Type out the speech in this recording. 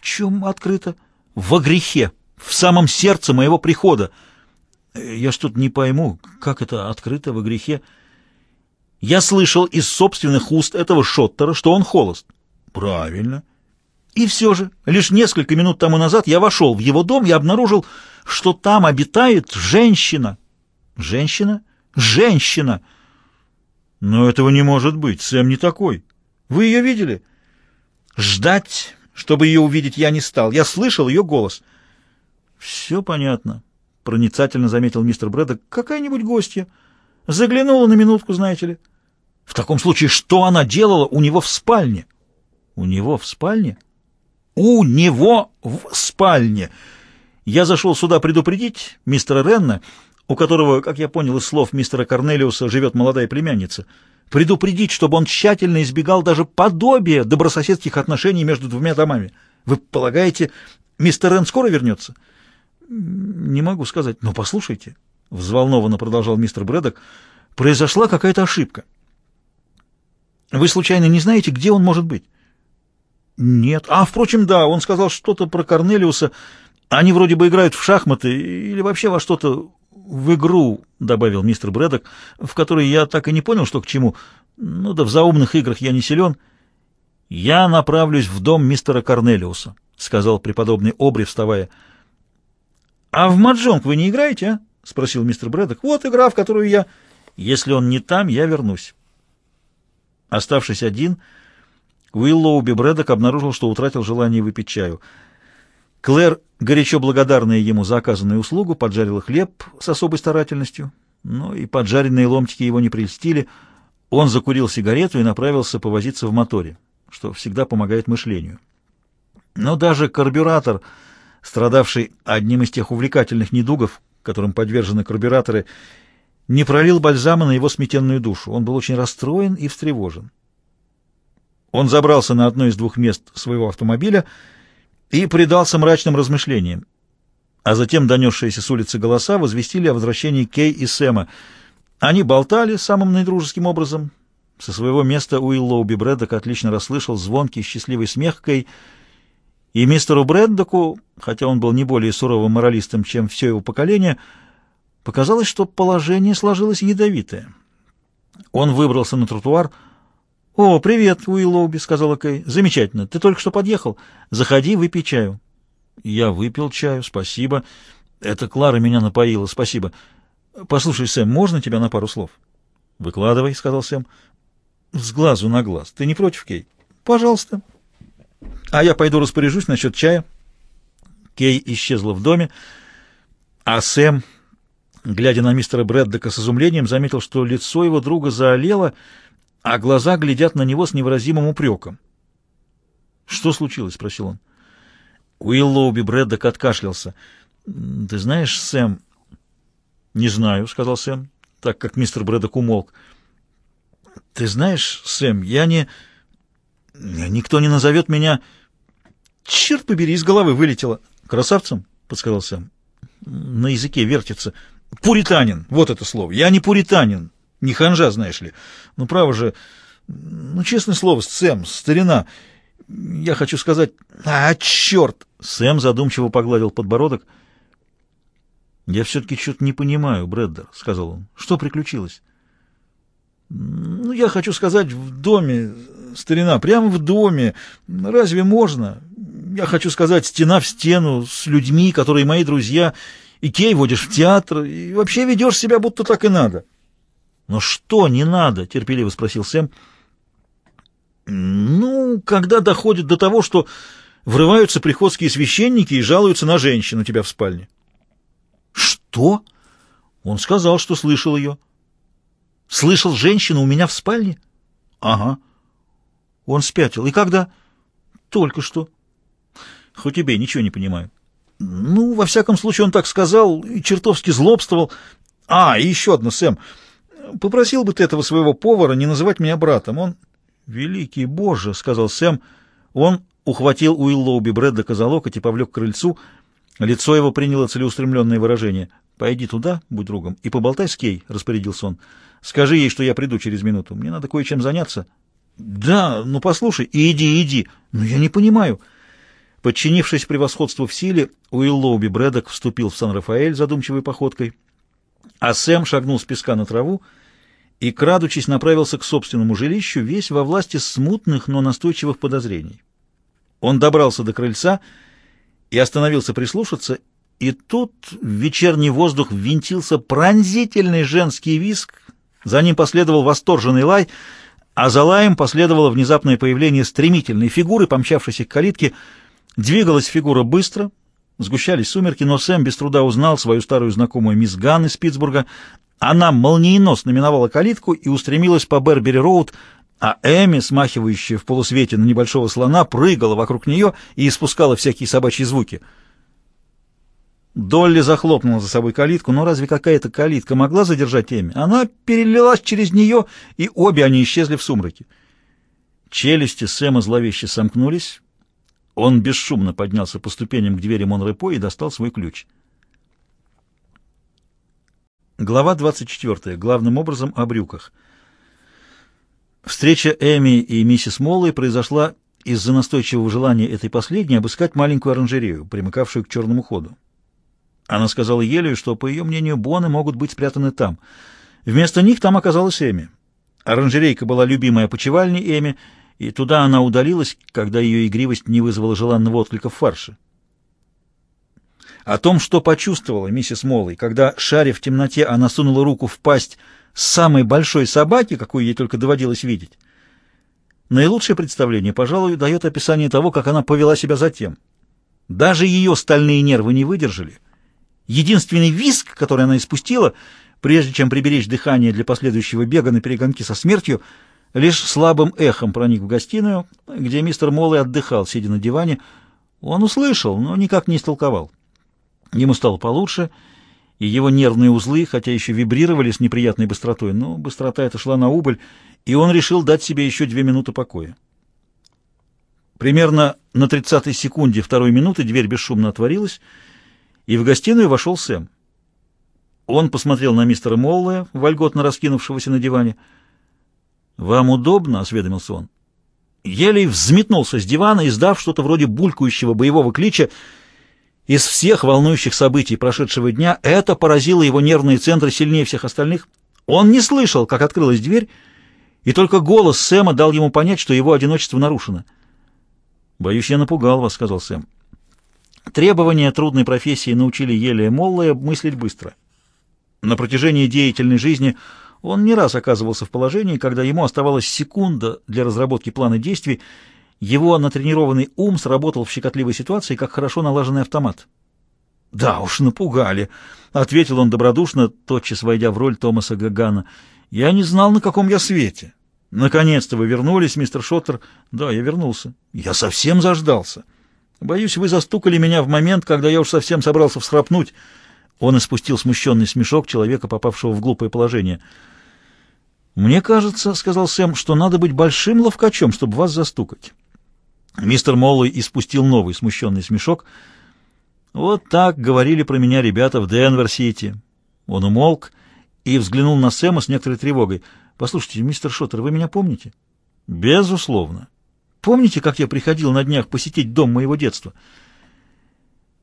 Чем открыто? Во грехе, в самом сердце моего прихода. Я что-то не пойму, как это открыто во грехе. Я слышал из собственных уст этого Шоттера, что он холост. Правильно. И все же, лишь несколько минут тому назад я вошел в его дом и обнаружил, что там обитает женщина. Женщина? Женщина! Но этого не может быть, Сэм не такой. Вы ее видели? Ждать, чтобы ее увидеть, я не стал. Я слышал ее голос. Все понятно, проницательно заметил мистер Брэддок. Какая-нибудь гостья. Заглянула на минутку, знаете ли. В таком случае, что она делала у него в спальне? У него в спальне? У него в спальне. Я зашел сюда предупредить мистера Ренна, у которого, как я понял из слов мистера Корнелиуса, живет молодая племянница, предупредить, чтобы он тщательно избегал даже подобия добрососедских отношений между двумя домами. Вы полагаете, мистер Рен скоро вернется? Не могу сказать. Но послушайте, — взволнованно продолжал мистер Брэдок, — произошла какая-то ошибка. Вы случайно не знаете, где он может быть? Нет. А, впрочем, да, он сказал что-то про Корнелиуса. Они вроде бы играют в шахматы или вообще во что-то в игру, добавил мистер Брэдок, в которой я так и не понял, что к чему. Ну да в заумных играх я не силен. Я направлюсь в дом мистера Корнелиуса, сказал преподобный Обри, вставая. А в маджонг вы не играете, а? спросил мистер Брэдок. Вот игра, в которую я... Если он не там, я вернусь. Оставшись один, Уиллоуби Брэдок обнаружил, что утратил желание выпить чаю. Клэр, горячо благодарная ему за оказанную услугу, поджарила хлеб с особой старательностью, но и поджаренные ломтики его не прельстили. Он закурил сигарету и направился повозиться в моторе, что всегда помогает мышлению. Но даже карбюратор, страдавший одним из тех увлекательных недугов, которым подвержены карбюраторы, не пролил бальзама на его сметенную душу. Он был очень расстроен и встревожен. Он забрался на одно из двух мест своего автомобиля и предался мрачным размышлениям. А затем донесшиеся с улицы голоса возвестили о возвращении Кей и Сэма. Они болтали самым наидружеским образом. Со своего места Уиллоуби Брэддок отлично расслышал звонкий счастливый смех Кей, и мистеру Брэддоку, хотя он был не более суровым моралистом, чем все его поколение, показалось, что положение сложилось ядовитое. Он выбрался на тротуар, «О, привет, Уиллоуби», — сказала Кэй. «Замечательно. Ты только что подъехал. Заходи, выпей чаю». «Я выпил чаю, спасибо. Это Клара меня напоила, спасибо. Послушай, Сэм, можно тебя на пару слов?» «Выкладывай», — сказал Сэм. «С глазу на глаз. Ты не против, Кей?» «Пожалуйста». «А я пойду распоряжусь насчет чая». Кей исчезла в доме, а Сэм, глядя на мистера Брэддека с изумлением, заметил, что лицо его друга заолело, — а глаза глядят на него с невыразимым упреком. «Что случилось?» — спросил он. Уиллоуби Брэддок откашлялся. «Ты знаешь, Сэм...» «Не знаю», — сказал Сэм, так как мистер Брэддок умолк. «Ты знаешь, Сэм, я не... Никто не назовет меня...» «Черт побери, из головы вылетело!» «Красавцем?» — подсказал Сэм. «На языке вертится. Пуританин, вот это слово. Я не пуританин. Не ханжа, знаешь ли. Ну, право же, ну, честное слово, Сэм, старина, я хочу сказать... А, черт! Сэм задумчиво погладил подбородок. «Я все-таки что-то не понимаю, Брэддер», — сказал он. «Что приключилось?» «Ну, я хочу сказать, в доме, старина, прямо в доме. Разве можно? Я хочу сказать, стена в стену, с людьми, которые мои друзья, и кей водишь в театр, и вообще ведешь себя, будто так и надо». «Но что не надо?» — терпеливо спросил Сэм. «Ну, когда доходит до того, что врываются приходские священники и жалуются на женщину у тебя в спальне». «Что?» Он сказал, что слышал ее. «Слышал женщину у меня в спальне?» «Ага». Он спятил. «И когда?» «Только что». «Хоть тебе ничего не понимаю». «Ну, во всяком случае, он так сказал и чертовски злобствовал. А, и еще одно, Сэм. Попросил бы ты этого своего повара не называть меня братом. Он... Великий Боже, — сказал Сэм. Он ухватил Уиллоуби Брэддока за локоть и повлек к крыльцу. Лицо его приняло целеустремленное выражение. «Пойди туда, будь другом, и поболтай с Кей», — распорядился он. «Скажи ей, что я приду через минуту. Мне надо кое-чем заняться». «Да, ну послушай, иди, иди. Но я не понимаю. Подчинившись превосходству в силе, Уиллоуби Брэдок вступил в Сан-Рафаэль задумчивой походкой, а Сэм шагнул с песка на траву и, крадучись, направился к собственному жилищу, весь во власти смутных, но настойчивых подозрений. Он добрался до крыльца и остановился прислушаться, и тут в вечерний воздух ввинтился пронзительный женский виск, за ним последовал восторженный лай, а за лаем последовало внезапное появление стремительной фигуры, помчавшейся к калитке. Двигалась фигура быстро, сгущались сумерки, но Сэм без труда узнал свою старую знакомую мисс Ганн из Питтсбурга. Она молниеносно миновала калитку и устремилась по Бербери-Роуд, а Эми, смахивающая в полусвете на небольшого слона, прыгала вокруг нее и испускала всякие собачьи звуки. Долли захлопнула за собой калитку, но разве какая-то калитка могла задержать Эми? Она перелилась через нее, и обе они исчезли в сумраке. Челюсти Сэма зловеще сомкнулись. Он бесшумно поднялся по ступеням к двери Монрепо и достал свой ключ. Глава 24. Главным образом о брюках. Встреча Эми и миссис Моллой произошла из-за настойчивого желания этой последней обыскать маленькую оранжерею, примыкавшую к черному ходу. Она сказала Елею, что, по ее мнению, боны могут быть спрятаны там. Вместо них там оказалась Эми. Оранжерейка была любимой опочивальней Эми, и туда она удалилась, когда ее игривость не вызвала желанного отклика в фарше. О том, что почувствовала миссис Моллой, когда, шаря в темноте, она сунула руку в пасть самой большой собаки, какую ей только доводилось видеть. Наилучшее представление, пожалуй, дает описание того, как она повела себя затем. Даже ее стальные нервы не выдержали. Единственный визг, который она испустила, прежде чем приберечь дыхание для последующего бега на перегонки со смертью, лишь слабым эхом проник в гостиную, где мистер Моллой отдыхал, сидя на диване. Он услышал, но никак не истолковал. Ему стало получше, и его нервные узлы, хотя еще вибрировали с неприятной быстротой, но быстрота эта шла на убыль, и он решил дать себе еще две минуты покоя. Примерно на тридцатой секунде второй минуты дверь бесшумно отворилась, и в гостиную вошел Сэм. Он посмотрел на мистера Моллая, вольготно раскинувшегося на диване. «Вам удобно?» — осведомился он. Елей взметнулся с дивана, издав что-то вроде булькающего боевого клича, из всех волнующих событий прошедшего дня это поразило его нервные центры сильнее всех остальных. Он не слышал, как открылась дверь, и только голос Сэма дал ему понять, что его одиночество нарушено. «Боюсь, я напугал вас», — сказал Сэм. Требования трудной профессии научили Елия Моллая мыслить быстро. На протяжении деятельной жизни он не раз оказывался в положении, когда ему оставалась секунда для разработки плана действий, его натренированный ум сработал в щекотливой ситуации, как хорошо налаженный автомат. «Да уж, напугали», — ответил он добродушно, тотчас войдя в роль Томаса Гагана. «Я не знал, на каком я свете». «Наконец-то вы вернулись, мистер Шоттер?» «Да, я вернулся». «Я совсем заждался. Боюсь, вы застукали меня в момент, когда я уж совсем собрался всхрапнуть». Он испустил смущенный смешок человека, попавшего в глупое положение. «Мне кажется, — сказал Сэм, — что надо быть большим ловкачом, чтобы вас застукать». Мистер Моллой испустил новый смущенный смешок. «Вот так говорили про меня ребята в Денвер-Сити». Он умолк и взглянул на Сэма с некоторой тревогой. «Послушайте, мистер Шоттер, вы меня помните?» «Безусловно. Помните, как я приходил на днях посетить дом моего детства?»